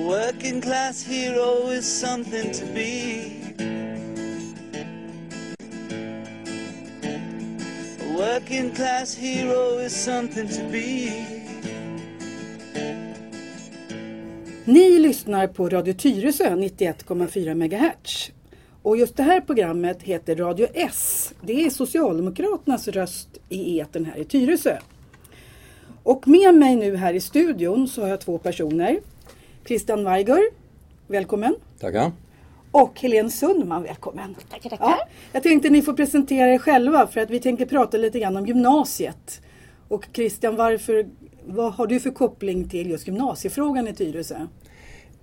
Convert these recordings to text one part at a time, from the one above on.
A working class hero is something to be. A working class hero is something to be. Ni lyssnar på Radio Tyresö 91,4 MHz. Och just det här programmet heter Radio S. Det är Socialdemokraternas röst i eten här i Tyresö. Och med mig nu här i studion så har jag två personer. Christian Weiger, välkommen. Tackar. Och Helene Sundman, välkommen. Tackar, tackar. Ja, jag tänkte ni får presentera er själva för att vi tänker prata lite grann om gymnasiet. Och Christian, varför, vad har du för koppling till just gymnasiefrågan i Tyresö?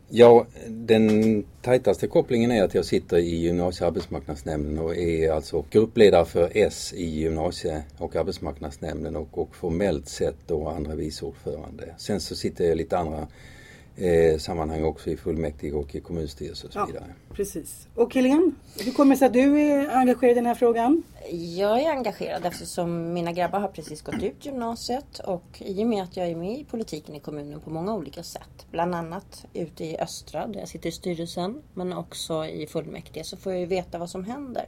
Ja, den tajtaste kopplingen är att jag sitter i gymnasiearbetsmarknadsnämnden och är alltså gruppledare för S i gymnasie och arbetsmarknadsnämnden och, och formellt sett då andra vice ordförande. Sen så sitter jag i lite andra eh, sammanhang också i fullmäktige och i kommunstyrelse och så Ja. vidare. Precis. Och Helene, hur kommer det sig att du är engagerad i den här frågan? Jag är engagerad eftersom mina grabbar har precis gått ut gymnasiet och i och med att jag är med i politiken i kommunen på många olika sätt. Bland annat ute i Östra där jag sitter i styrelsen men också i fullmäktige så får jag ju veta vad som händer.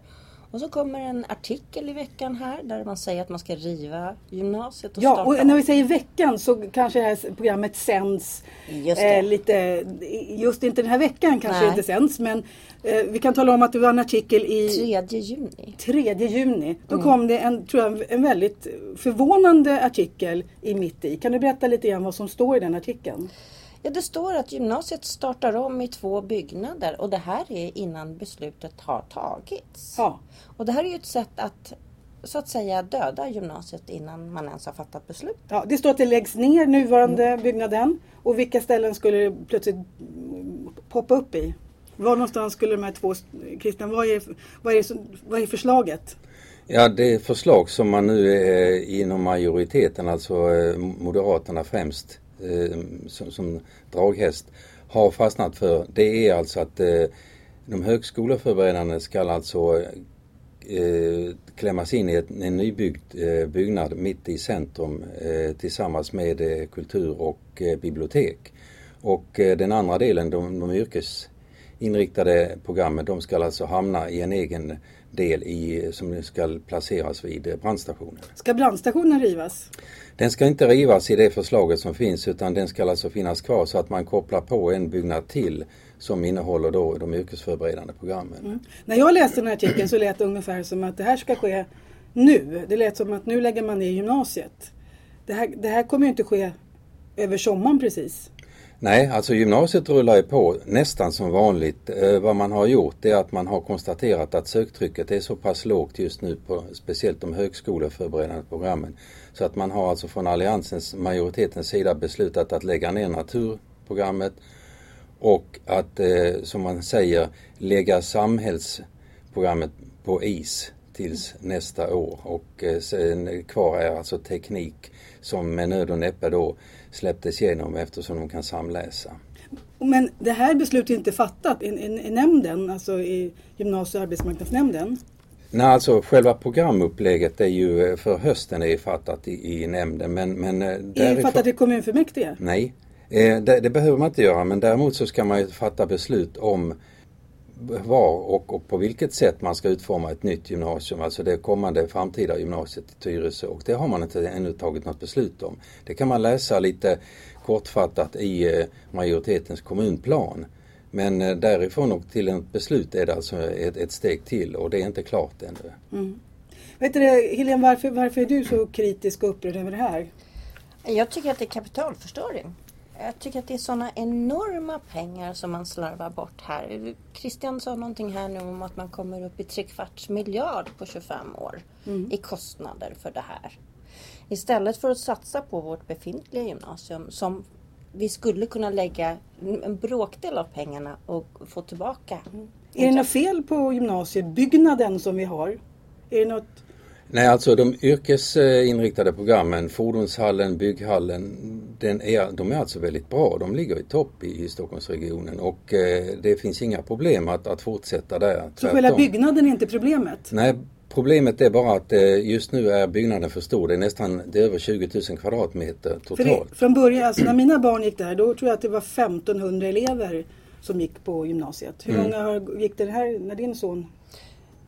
Och så kommer en artikel i veckan här där man säger att man ska riva gymnasiet och Ja, starta och när vi säger veckan så kanske det här programmet sänds Just eh, lite, just inte den här veckan kanske Nej. inte sänds men eh, vi kan tala om att det var en artikel i 3 juni. 3 juni. Då Mm. kom det en, tror jag, en väldigt förvånande artikel i mitt i. Kan du berätta lite grann vad som står i den artikeln? Ja, det står att gymnasiet startar om i två byggnader och det här är innan beslutet har tagits. Ja. Och det här är ju ett sätt att så att säga döda gymnasiet innan man ens har fattat beslut. Ja, det står att det läggs ner nuvarande Mm. byggnaden och vilka ställen skulle det plötsligt poppa upp i? Var någonstans skulle de här två, Christian, vad är, vad är, vad är förslaget? Ja, det förslag som man nu är inom majoriteten, alltså eh, Moderaterna främst, Eh, som, som draghäst, har fastnat för, det är alltså att eh, de högskoleförberedande ska alltså eh, klämmas in i ett, en nybyggd eh, byggnad mitt i centrum eh, tillsammans med eh, kultur och bibliotek. Och den andra delen, de, de yrkesinriktade programmen, de ska alltså hamna i en egen del i, som ska placeras vid eh, brandstationen. Ska brandstationen rivas? Den ska inte rivas i det förslaget som finns utan den ska alltså finnas kvar så att man kopplar på en byggnad till som innehåller då de yrkesförberedande programmen. När jag läste den här artikeln så lät det ungefär som att det här ska ske nu. Det lät som att nu lägger man ner gymnasiet. Det här, det här kommer ju inte ske över sommaren precis. Nej, alltså gymnasiet rullar ju på nästan som vanligt. Eh, vad man har gjort är att man har konstaterat att söktrycket är så pass lågt just nu på speciellt de högskoleförberedande programmen. Så att man har alltså från alliansens majoritetens sida beslutat att lägga ner naturprogrammet och att, eh, som man säger, lägga samhällsprogrammet på is tills nästa år. Och eh, sen kvar är alltså teknik som med nöd och näppe då släpptes igenom eftersom de kan samläsa. Men det här beslutet är inte fattat i, i, i nämnden, alltså i gymnasie och arbetsmarknadsnämnden. Nej, alltså själva programupplägget är ju för hösten är ju fattat i, i nämnden men, men eh, Är det fattat i kommunfullmäktige? Nej, eh, det, det behöver man inte göra men däremot så ska man ju fatta beslut om var och, och på vilket sätt man ska utforma ett nytt gymnasium, alltså det kommande framtida gymnasiet i Tyresö och det har man inte ännu tagit något beslut om. Det kan man läsa lite kortfattat i eh, majoritetens kommunplan. Men eh, därifrån och till ett beslut är det alltså ett, ett steg till och det är inte klart ännu. Vet du det, Helene, varför, varför är du så kritisk och upprörd över det här? Jag tycker att det är kapitalförstöring. Jag tycker att det är sådana enorma pengar som man slarvar bort här. Christian sa någonting här nu om att man kommer upp i tre kvarts miljard på 25 år i kostnader för det här. Istället för att satsa på vårt befintliga gymnasium som vi skulle kunna lägga en bråkdel av pengarna och få tillbaka. Är det något fel på gymnasiebyggnaden som vi har? Är det något... Nej, alltså de yrkesinriktade programmen, fordonshallen, bygghallen, den är, de är alltså väldigt bra. De ligger i topp i, i Stockholmsregionen och eh, det finns inga problem att, att fortsätta där. Så själva byggnaden är inte problemet? Nej, Problemet är bara att eh, just nu är byggnaden för stor. Det är nästan det är över 20 000 kvadratmeter totalt. det, från början, alltså när mina barn gick där, då tror jag att det var 1500 elever som gick på gymnasiet. Hur Mm. många har, gick det här när din son?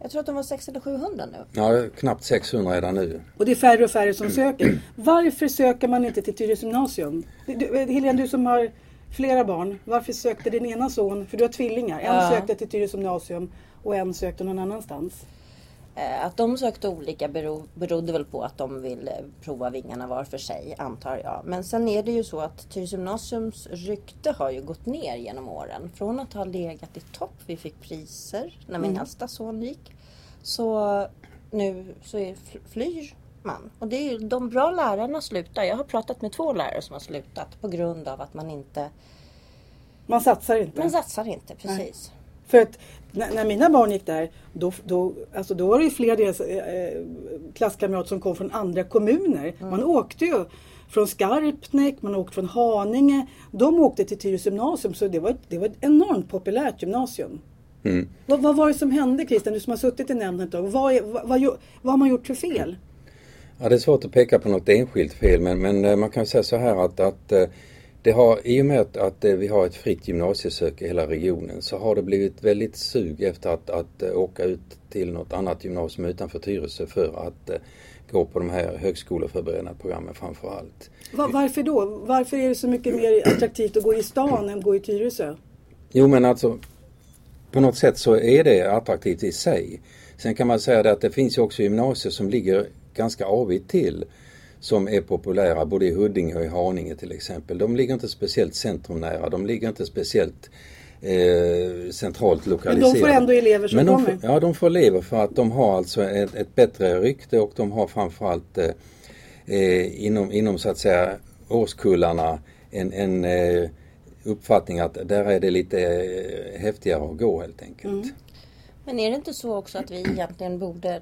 Jag tror att de var 600 eller 700 nu. Ja, knappt 600 redan nu. Och det är färre och färre som söker. Varför söker man inte till Tyresö gymnasium? Du, Helene, du som har flera barn. Varför sökte din ena son, för du har tvillingar, en Ja. sökte till Tyresö gymnasium och en sökte någon annanstans. Eh, Att de sökte olika bero, berodde väl på att de ville prova vingarna var för sig, antar jag. Men sen är det ju så att Tyresö gymnasiums rykte har ju gått ner genom åren. Från att ha legat i topp, vi fick priser när min äldsta son gick. Så nu så är, fl- flyr man. Och det är ju de bra lärarna slutar. Jag har pratat med två lärare som har slutat på grund av att man inte, Man satsar inte. man satsar inte precis. För att när, när mina barn gick där, då, då, alltså då var det ju flera deras eh, klasskamrater som kom från andra kommuner. Man åkte ju från Skarpnäck, man åkte från Haninge. De åkte till Tyresö gymnasium så det var, ett- det var ett enormt populärt gymnasium. Mm. Vad, vad var det som hände Christian, du som har suttit i nämnden ett tag? Vad, vad, vad har man gjort för fel? Ja, det är svårt att peka på något enskilt fel men, men eh, man kan säga så här att, att eh, det har, i och med att, att vi har ett fritt gymnasiesök i hela regionen så har det blivit väldigt sug efter att, att eh, åka ut till något annat gymnasium utanför Tyresö för att eh, gå på de här högskoleförberedande programmen framför allt. Va, varför då? Varför är det så mycket mer attraktivt att gå i stan än att gå i Tyresö? Jo men alltså på något sätt så är det attraktivt i sig. Sen kan man säga det att det finns ju också gymnasier som ligger ganska avigt till som är populära både i Huddinge och i Haninge till exempel. De ligger inte speciellt centrumnära, de ligger inte speciellt eh, centralt Men lokaliserade. de får ändå elever som Men de kommer. får, ja, de får elever för att de har alltså ett, ett bättre rykte och de har framförallt eh, eh, inom, inom så att säga årskullarna en, en eh, uppfattning att där är det lite eh, häftigare att gå helt enkelt. Mm. Men är det inte så också att vi egentligen borde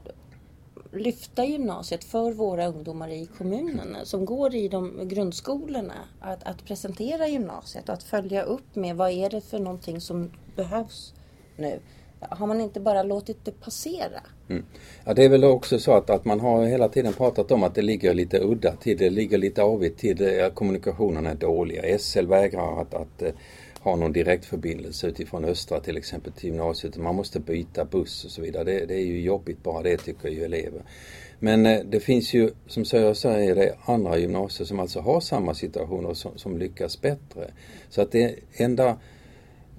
lyfta gymnasiet för våra ungdomar i kommunerna som går i de grundskolorna att, att presentera gymnasiet och att följa upp med vad är det för någonting som behövs nu? Har man inte bara låtit det passera? Mm. Ja, det är väl också så att, att man har hela tiden pratat om att det ligger lite udda till, det ligger lite avigt till, det, eh, är dålig. SL vägrar att, att eh, har ha någon direktförbindelse utifrån Östra till exempel till gymnasiet. Man måste byta buss och så vidare. Det, det är ju jobbigt bara det tycker ju elever. Men eh, det finns ju, som jag säger, det andra gymnasier som alltså har samma situation och som, som lyckas bättre. Så att det enda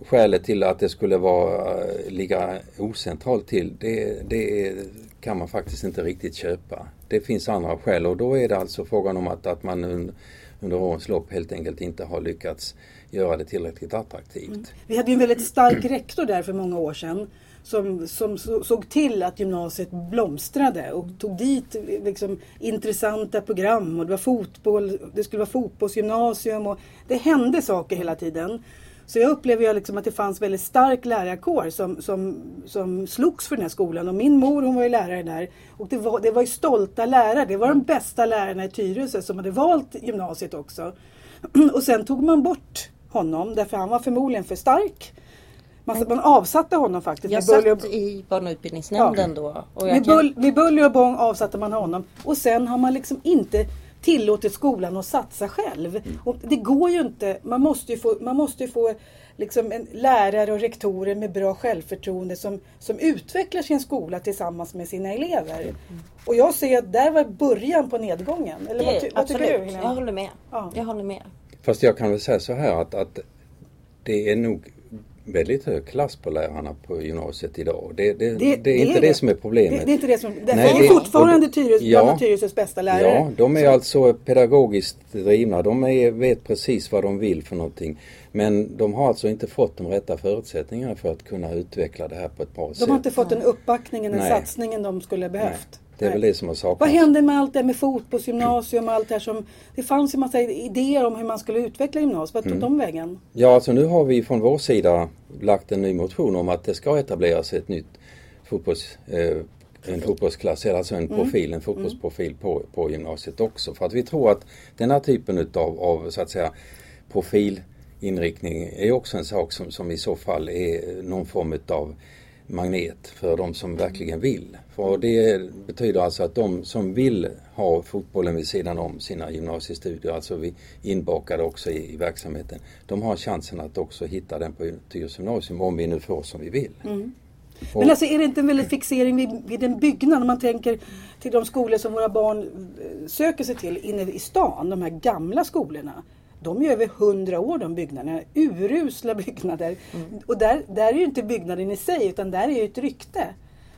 skälet till att det skulle vara, eh, ligga ocentralt till, det, det kan man faktiskt inte riktigt köpa. Det finns andra skäl och då är det alltså frågan om att, att man under, under årens lopp helt enkelt inte har lyckats göra det tillräckligt attraktivt. Mm. Vi hade ju en väldigt stark rektor där för många år sedan. Som, som såg till att gymnasiet blomstrade och tog dit liksom, intressanta program. Och det var fotboll, det skulle vara fotbollsgymnasium och det hände saker hela tiden. Så jag upplever ju liksom att det fanns väldigt stark lärarkår som, som, som slogs för den här skolan. Och min mor hon var ju lärare där. Och det var, det var ju stolta lärare. Det var de bästa lärarna i Tyresö som hade valt gymnasiet också. Och sen tog man bort honom därför han var förmodligen för stark. Man, man avsatte honom faktiskt. Jag buller och- satt i barn och utbildningsnämnden då. Och jag med, kan- bull, med buller och bång avsatte man honom. Och sen har man liksom inte tillåtit skolan att satsa själv. Mm. Och det går ju inte. Man måste ju få, man måste få liksom en lärare och rektorer med bra självförtroende som, som utvecklar sin skola tillsammans med sina elever. Mm. Och jag ser att där var början på nedgången. Eller vad, Det, ty, vad tycker du Helena? jag håller med. Ja. Jag håller med. Fast jag kan väl säga så här att, att det är nog väldigt hög klass på lärarna på gymnasiet idag. Det, det, det, är inte det, som är problemet. Det, det är inte det som... Nej, är det- fortfarande Tyres, ja. Tyresös bästa lärare. Ja, de är alltså pedagogiskt drivna. De är, vet precis vad de vill för någonting. Men de har alltså inte fått de rätta förutsättningarna för att kunna utveckla det här på ett bra sätt. De har inte fått den uppbackningen, den Nej. satsningen de skulle ha Nej, behövt. Det är väl det som har saknats. Vad hände med allt det med fotbollsgymnasium och allt det här som... Det fanns ju massa idéer om hur man skulle utveckla gymnasiet. Vart tog Mm. de vägen? Ja, alltså nu har vi från vår sida lagt en ny motion om att det ska etableras ett nytt fotbolls, eh, en fotbollsklass, alltså en profil, en fotbollsprofil på, på gymnasiet också. För att vi tror att den här typen utav, av så att säga profilinriktning är också en sak som, som i så fall är någon form utav magnet för de som verkligen vill. För det betyder alltså att de som vill ha fotbollen vid sidan om sina gymnasiestudier, alltså vi inbakade också i, i verksamheten, de har chansen att också hitta den på Tyresö gymnasium om vi nu får som vi vill. Mm. Men alltså är det inte en väldigt fixering vid, vid en byggnad? Om man tänker till de skolor som våra barn eh, söker sig till inne i stan, de här gamla skolorna. De är över hundra år de byggnaderna, urusla byggnader. Mm. Och där, där är ju inte byggnaden i sig utan där är ju ett rykte.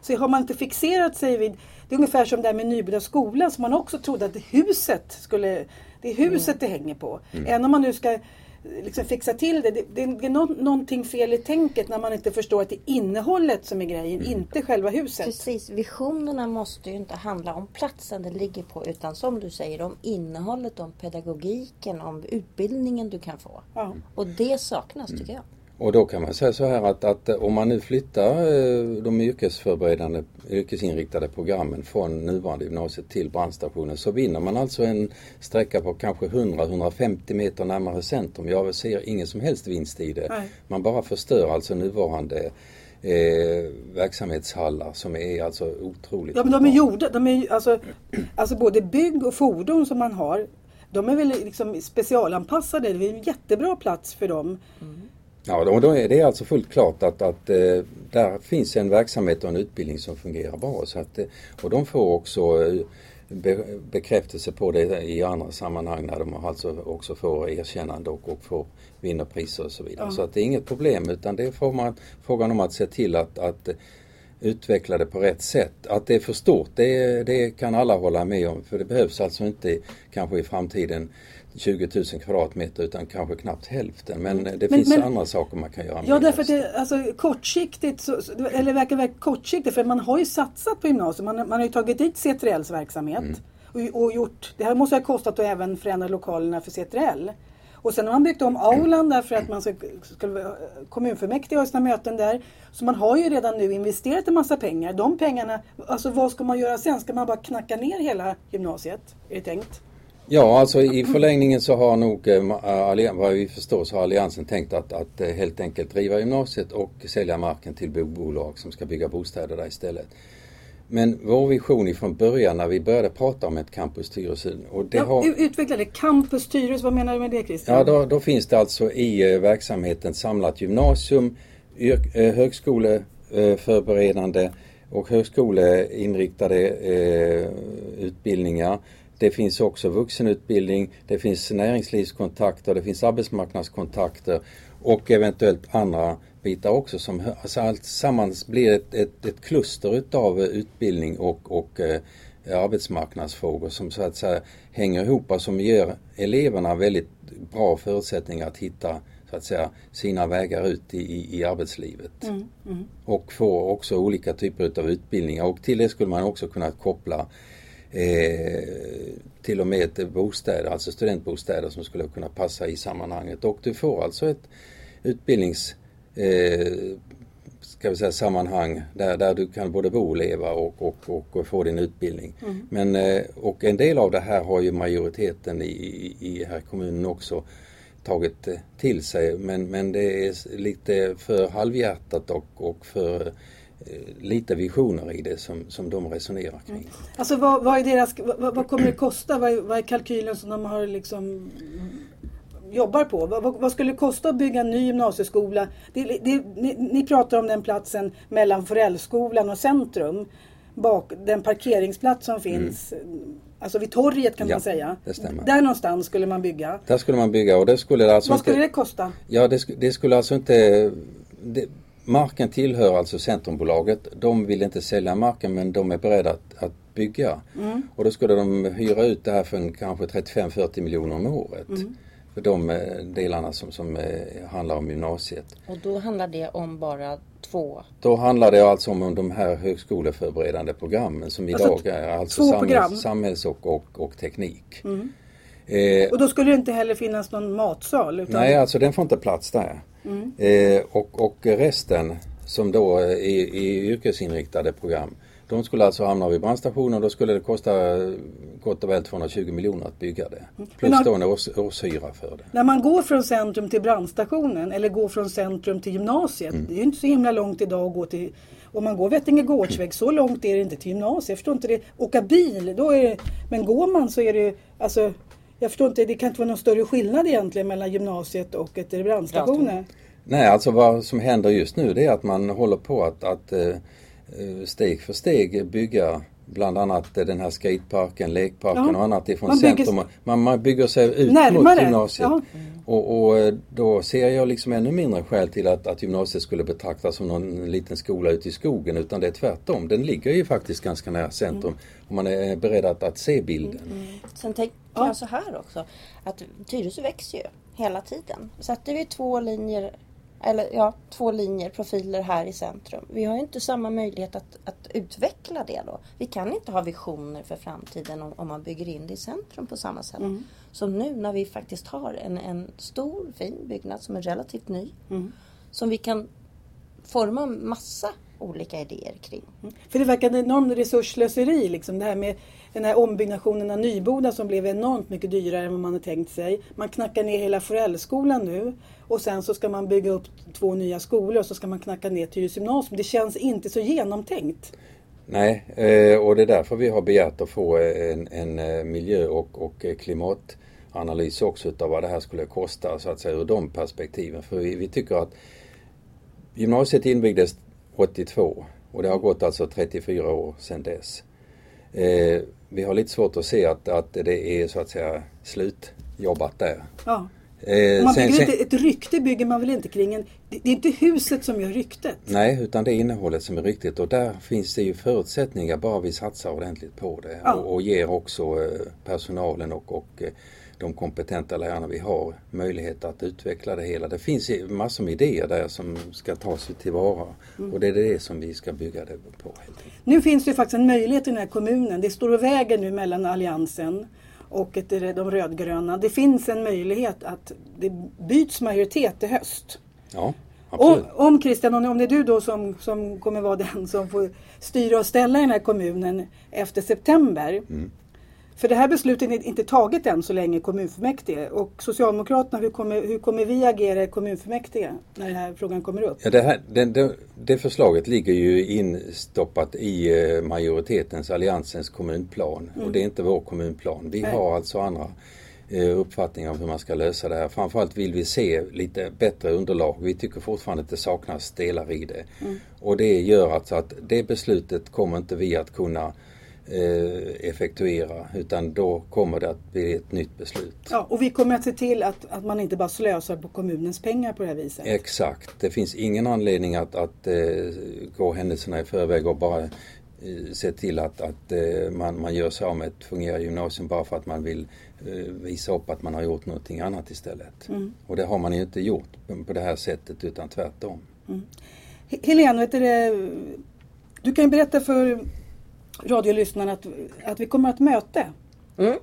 Så har man inte fixerat sig vid, det är ungefär som det här med Nybyggda skolan som man också trodde att huset skulle, det är huset mm. det hänger på. Mm. Även om man nu ska liksom fixa till det. Det, det, det är no någonting fel i tänket när man inte förstår att det är innehållet som är grejen, mm. inte själva huset. Precis, visionerna måste ju inte handla om platsen det ligger på utan som du säger om innehållet, om pedagogiken, om utbildningen du kan få. Ja. Och det saknas tycker jag. Och då kan man säga så här att, att om man nu flyttar eh, de yrkesförberedande, yrkesinriktade programmen från nuvarande gymnasiet till brandstationen så vinner man alltså en sträcka på kanske 100-150 meter närmare centrum. Jag ser ingen som helst vinst i det. Nej. Man bara förstör alltså nuvarande eh, verksamhetshallar som är alltså otroligt Ja men de är gjorda, de är alltså, alltså både bygg och fordon som man har de är väl liksom specialanpassade, det är en jättebra plats för dem. Mm. Ja, då, då är det alltså fullt klart att, att eh, där finns en verksamhet och en utbildning som fungerar bra. Så att, eh, och de får också eh, be, bekräftelse på det i andra sammanhang när de alltså också får erkännande och, och får vinna priser och så vidare. Ja. Så att det är inget problem utan det är frågan, frågan om att se till att, att utveckla det på rätt sätt. Att det är för stort, det, det kan alla hålla med om för det behövs alltså inte kanske i framtiden 20 000 kvadratmeter utan kanske knappt hälften. Men mm. det men, finns men, andra saker man kan göra. Ja därför det, alltså, kortsiktigt, så, eller verkar verkligen kortsiktigt för man har ju satsat på gymnasiet. Man, man har ju tagit dit C3Ls verksamhet. Mm. Och, och, gjort, det här måste ha kostat att även förändra lokalerna för C3L. Och sen har man byggt om aulan därför att man ska, ska, kommunfullmäktige har sina möten där. Så man har ju redan nu investerat en massa pengar. De pengarna, alltså vad ska man göra sen? Ska man bara knacka ner hela gymnasiet? Är det tänkt? Ja, alltså i förlängningen så har nog, eh, vad vi förstår, så har Alliansen tänkt att, att eh, helt enkelt driva gymnasiet och sälja marken till bolag som ska bygga bostäder där istället. Men vår vision ifrån början när vi började prata om ett campus Tyresö. Och det ja, har... Utveckla det. Campus Tyresö, vad menar du med det Christian? Ja, då, då finns det alltså i eh, verksamheten samlat gymnasium, högskoleförberedande och högskoleinriktade eh, utbildningar det finns också vuxenutbildning, det finns näringslivskontakter, det finns arbetsmarknadskontakter och eventuellt andra bitar också. Som, alltså allt sammans blir ett, ett, ett kluster utav utbildning och, och eh, arbetsmarknadsfrågor som så att säga hänger ihop och som ger eleverna väldigt bra förutsättningar att hitta så att säga, sina vägar ut i, i arbetslivet. Mm, mm. Och få också olika typer av utbildningar och till det skulle man också kunna koppla eh, till och med bostäder, alltså studentbostäder som skulle kunna passa i sammanhanget. Och du får alltså ett utbildnings eh, ska vi säga, sammanhang där, där du kan både bo och leva och, och, och få din utbildning. Mm. Men, eh, och en del av det här har ju majoriteten i, i här kommunen också tagit eh, till sig men, men det är lite för halvhjärtat och, och för lite visioner i det som, som de resonerar kring. Mm. Alltså vad, vad, är deras, vad, vad kommer det kosta? Vad är, vad är, kalkylen som de har liksom jobbar på? Vad, vad, skulle det kosta att bygga en ny gymnasieskola? Det, det, ni, ni, pratar om den platsen mellan Forellskolan och centrum. Bak, den parkeringsplats som finns. Mm. Alltså vid torget kan ja, man säga. Där någonstans skulle man bygga. Där skulle man bygga och det skulle alltså Vad skulle inte, det kosta? Ja det, det skulle alltså inte det, Marken tillhör alltså Centrumbolaget. De vill inte sälja marken men de är beredda att, att bygga. Mm. Och då skulle de hyra ut det här för en, kanske 35-40 miljoner om året. Mm. För de eh, delarna som, som eh, handlar om gymnasiet. Och då handlar det om bara två? Då handlar det alltså om de här högskoleförberedande programmen som alltså idag är alltså samhälls, samhälls och, och, och teknik. Mm. Eh, och då skulle det inte heller finnas någon matsal? Utan... Nej, alltså den får inte plats där. Mm. Eh, och, och resten som då är, är yrkesinriktade program De skulle alltså hamna vid brandstationen och då skulle det kosta gott och väl 220 miljoner att bygga det. Plus Men har- då en års, årshyra för det. När man går från centrum till brandstationen eller går från centrum till gymnasiet. Mm. Det är ju inte så himla långt idag att gå till om man går Vettinge Gårdsväg, så långt är det inte till gymnasiet. Jag förstår inte det. Åka bil, då är det, men går man så är det alltså jag förstår inte, det kan inte vara någon större skillnad egentligen mellan gymnasiet och ett brandstationer? Nej, alltså vad som händer just nu det är att man håller på att, att eh, eh, steg för steg bygga bland annat eh, den här skateparken, lekparken Ja. och annat ifrån Man bygger- centrum. Man, man bygger sig ut Närmare, mot gymnasiet. ja. Och, och eh, då ser jag liksom ännu mindre skäl till att, att gymnasiet skulle betraktas som någon liten skola ute i skogen utan det är tvärtom. Den ligger ju faktiskt ganska nära centrum och man är beredd att, att se bilden. Sen tänker Ja. jag så här också. Att Tyresö växer ju hela tiden. Sätter vi två linjer eller ja, två linjer, profiler här i centrum. Vi har ju inte samma möjlighet att, att utveckla det då. Vi kan inte ha visioner för framtiden om, om man bygger in det i centrum på samma sätt. Som nu när vi faktiskt har en, en stor fin byggnad som är relativt ny. Som vi kan forma massa olika idéer kring. För det verkar en enorm resursslöseri liksom det här med den här ombyggnationen av Nyboda som blev enormt mycket dyrare än vad man hade tänkt sig. Man knackar ner hela Forellskolan nu och sen så ska man bygga upp två nya skolor och så ska man knacka ner Tyresö gymnasium. Det känns inte så genomtänkt. Nej, eh, och det är därför vi har begärt att få en, en eh, miljö och, och eh, klimatanalys också utav vad det här skulle kosta så att säga ur de perspektiven. För vi, vi tycker att gymnasiet invigdes 82 och det har gått alltså 34 år sedan dess. Eh, vi har lite svårt att se att, att det är så att säga slutjobbat där. Ja. Eh, man sen- bygger sen- inte, ett rykte bygger man väl inte kring en... Det det är inte huset som gör ryktet. Nej, utan det är innehållet som är riktigt och där finns det ju förutsättningar bara vi satsar ordentligt på det Ja. och, och ger också eh, personalen och, och eh, de kompetenta lärarna vi har möjlighet att utveckla det hela. Det finns massor med idéer där som ska tas tillvara och det är det som vi ska bygga det på. Nu finns det faktiskt en möjlighet i den här kommunen. Det står och väger nu mellan Alliansen och ett, de rödgröna. Det finns en möjlighet att det byts majoritet i höst. Ja, Om, absolut. om Christian, om det är du då som, som kommer vara den som får styra och ställa i den här kommunen efter september. Mm. För det här beslutet är inte taget än så länge i kommunfullmäktige. Och Socialdemokraterna, hur kommer, hur kommer vi agera i kommunfullmäktige när den här frågan kommer upp? Ja, det, här, det, det, det förslaget ligger ju instoppat i eh, majoritetens, alliansens kommunplan och det är inte vår kommunplan. Vi Nej. har alltså andra eh, uppfattningar om hur man ska lösa det här. Framförallt vill vi se lite bättre underlag. Vi tycker fortfarande att det saknas delar i det. Och det gör alltså att det beslutet kommer inte vi att kunna effektuera utan då kommer det att bli ett nytt beslut. Ja, och vi kommer att se till att, att man inte bara slösar på kommunens pengar på det här viset. Exakt. Det finns ingen anledning att, att eh, gå händelserna i förväg och bara eh, se till att, att eh, man, man gör sig av med ett fungerande gymnasium bara för att man vill eh, visa upp att man har gjort någonting annat istället. Och det har man ju inte gjort på- det här sättet utan tvärtom. He- Helene, vet du, du kan berätta för radiolyssnarna att, att vi kommer att ha ett möte. Mm.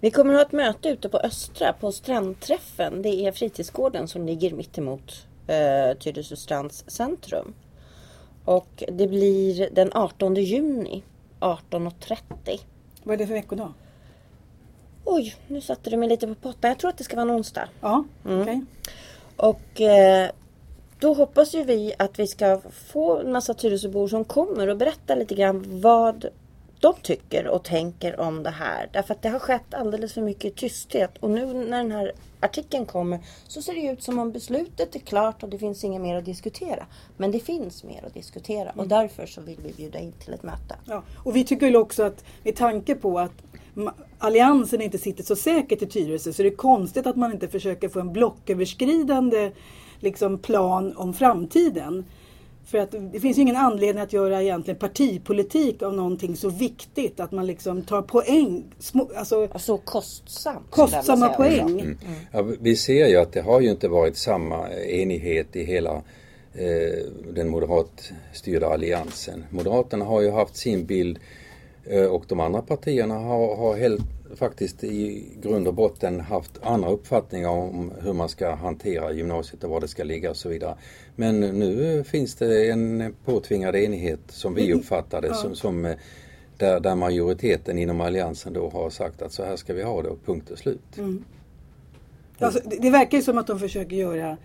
Vi kommer ha ett möte ute på Östra på strandträffen. Det är fritidsgården som ligger mittemot eh, Tyresö strands centrum. Och det blir den 18 juni 18.30. Vad är det för veckodag? Oj, nu satte du mig lite på pottan. Jag tror att det ska vara en onsdag. Ja, okej. Och eh, då hoppas ju vi att vi ska få en massa Tyresöbor som kommer och berätta lite grann vad de tycker och tänker om det här. Därför att det har skett alldeles för mycket tysthet. Och nu när den här artikeln kommer så ser det ut som om beslutet är klart och det finns inget mer att diskutera. Men det finns mer att diskutera och därför så vill vi bjuda in till ett möte. Ja. Och vi tycker också att med tanke på att Alliansen inte sitter så säkert i Tyresö så är det konstigt att man inte försöker få en blocköverskridande liksom, plan om framtiden. För att det finns ingen anledning att göra egentligen partipolitik av någonting så viktigt att man liksom tar poäng, små, alltså så kostsamt. kostsamma poäng. också. Ja, vi ser ju att det har ju inte varit samma enighet i hela eh, den moderatstyrda alliansen. Moderaterna har ju haft sin bild eh, och de andra partierna har, har helt faktiskt i grund och botten haft andra uppfattningar om hur man ska hantera gymnasiet och var det ska ligga och så vidare. Men nu finns det en påtvingad enighet som vi uppfattar det som, som eh, där, där majoriteten inom alliansen då har sagt att så här ska vi ha det och punkt och slut. Mm. Alltså, det, det verkar ju som att de försöker göra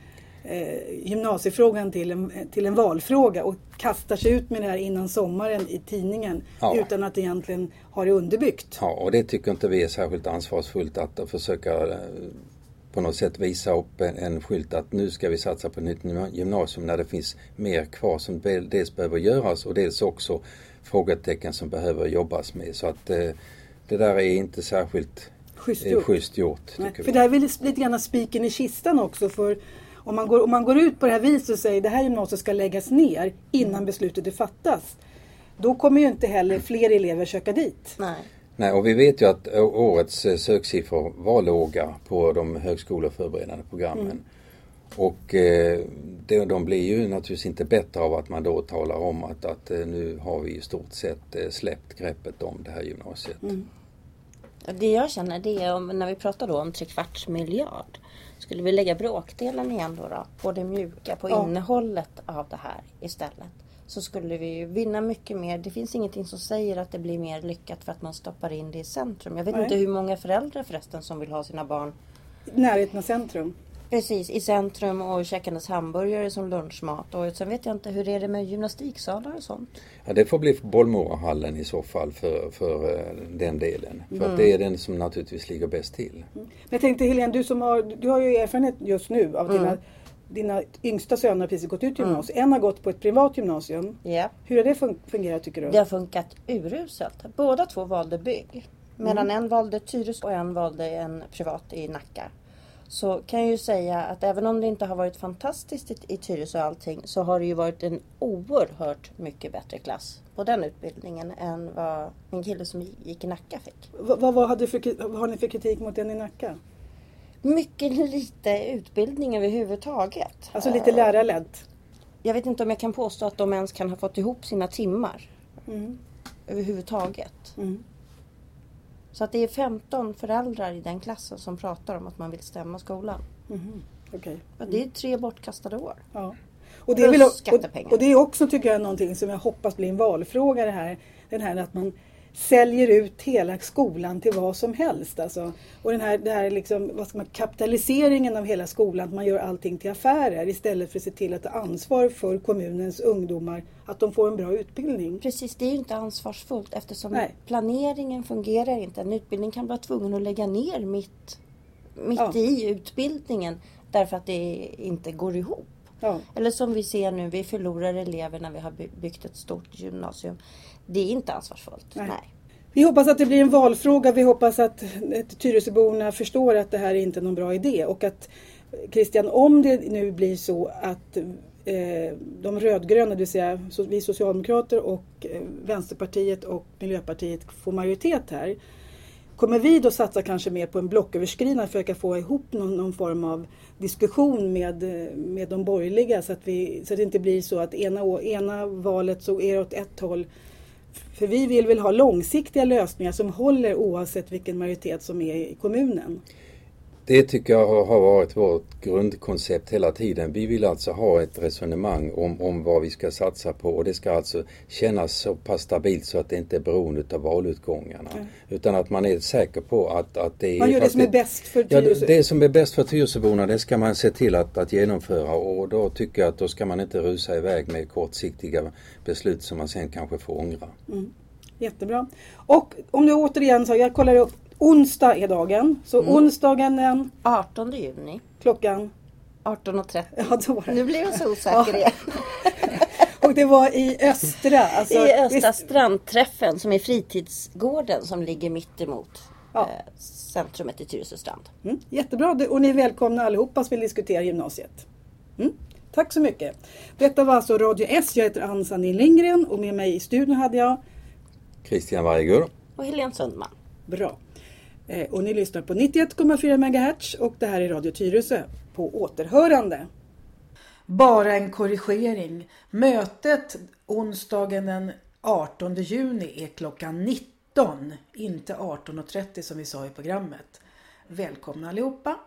eh, gymnasiefrågan till en, till en valfråga och kastar sig ut med det här innan sommaren i tidningen Ja. utan att egentligen ha det underbyggt. Ja, och det tycker inte vi är särskilt ansvarsfullt att, försöka eh, på något sätt visa upp en, en skylt att nu ska vi satsa på ett nytt gymnasium när det finns mer kvar som dels behöver göras och dels också frågetecken som behöver jobbas med. Så att eh, det där är inte särskilt Schysst eh, gjort. schysst gjort. Nej, för vi. det här är väl lite grann spiken i kistan också för om man, går, om man går ut på det här viset och säger det här gymnasiet ska läggas ner innan beslutet är fattas. Då kommer ju inte heller fler elever söka dit. Nej. Nej, och vi vet ju att årets eh, söksiffror var låga på de högskoleförberedande programmen. Mm. Och eh, de, de blir ju naturligtvis inte bättre av att man då talar om att, att eh, nu har vi i stort sett eh, släppt greppet om det här gymnasiet. Mm. Det jag känner det är om, när vi pratar då om trekvarts miljard. Skulle vi lägga bråkdelen igen då, då på det mjuka, på Ja. innehållet av det här istället. Så skulle vi ju vinna mycket mer. Det finns ingenting som säger att det blir mer lyckat för att man stoppar in det i centrum. Jag vet Nej. inte hur många föräldrar förresten som vill ha sina barn Närheten av centrum. Precis i centrum och käkandes hamburgare som lunchmat. Och sen vet jag inte hur är det med gymnastiksalar och sånt. Ja, det får bli Bollmorahallen i så fall för, för eh, den delen. För Mm. att det är den som naturligtvis ligger bäst till. Men jag tänkte Helene, du som har, du har ju erfarenhet just nu av dina, dina yngsta söner har precis gått ut gymnasiet. En har gått på ett privat gymnasium. Ja. Hur har det fun- fungerat tycker du? Det har funkat uruselt. Båda två valde bygg. Medan en valde Tyresö och en valde en privat i Nacka. Så kan jag ju säga att även om det inte har varit fantastiskt i, i Tyresö och allting så har det ju varit en oerhört mycket bättre klass på den utbildningen än vad min kille som gick i Nacka fick. Vad, vad, vad, hade för, vad har ni för kritik mot den i Nacka? Mycket lite utbildning överhuvudtaget. Alltså lite lärarledd. Jag vet inte om jag kan påstå att de ens kan ha fått ihop sina timmar Mm. överhuvudtaget. Mm. Så att det är 15 föräldrar i den klassen som pratar om att man vill stämma skolan. Mhm. Okej. Ja, det är tre bortkastade år. Ja. Och det, är Plus väl, och, och det är också tycker jag någonting som jag hoppas blir en valfråga det här. Den här att man säljer ut hela skolan till vad som helst. Alltså. Och den här, det här liksom, vad ska man, kapitaliseringen av hela skolan, att man gör allting till affärer istället för att se till att ta ansvar för kommunens ungdomar, att de får en bra utbildning. Precis, det är ju inte ansvarsfullt eftersom Nej. planeringen fungerar inte. En utbildning kan vara tvungen att lägga ner mitt, mitt Ja. i utbildningen därför att det inte går ihop. Ja. Eller som vi ser nu, vi förlorar elever när vi har by- byggt ett stort gymnasium. Det är inte ansvarsfullt. Nej. Nej. Vi hoppas att det blir en valfråga. Vi hoppas att Tyresöborna förstår att det här är inte någon bra idé. Och att Christian, om det nu blir så att eh, de rödgröna, det vill säga vi socialdemokrater och eh, Vänsterpartiet och Miljöpartiet får majoritet här. Kommer vi då satsa kanske mer på en blocköverskridande, försöka få ihop någon, någon form av diskussion med, med de borgerliga så att, vi, så att det inte blir så att ena, ena valet så är det åt ett håll för vi vill väl ha långsiktiga lösningar som håller oavsett vilken majoritet som är i kommunen. Det tycker jag har- varit vårt grundkoncept hela tiden. Vi vill alltså ha ett resonemang om, om vad vi ska satsa på och det ska alltså kännas så pass stabilt så att det inte är beroende av valutgångarna. Utan att man är säker på att, att det är... Man gör det som är bäst för Ja, Tyresö. det, det som är bäst för Tyresöborna det ska man se till att, att genomföra och då tycker jag att då ska man inte rusa iväg med kortsiktiga beslut som man sen kanske får ångra. Jättebra. Och om du återigen så, jag kollar upp, onsdag är dagen. Så Mm. onsdagen den 18 juni, klockan, 18.30. ja då var det. Nu blir jag så osäker igen. Och det var i Östra. Alltså, I Östra strandträffen som är fritidsgården som ligger mitt emot Ja. eh, centrumet i Tyresö strand. Mm, jättebra och ni är välkomna allihopa som vill diskutera gymnasiet. Mm, tack så mycket. Detta var alltså Radio S. Jag heter Ann Sandin Lindgren och med mig i studion hade jag Christian Weiger. Och Helene Sundman. Bra. Eh, och ni lyssnar på 91,4 MHz och det här är Radio Tyresö på återhörande. Bara en korrigering. Mötet onsdagen den 18 juni är klockan 19, inte 18.30 som vi sa i programmet. Välkomna allihopa!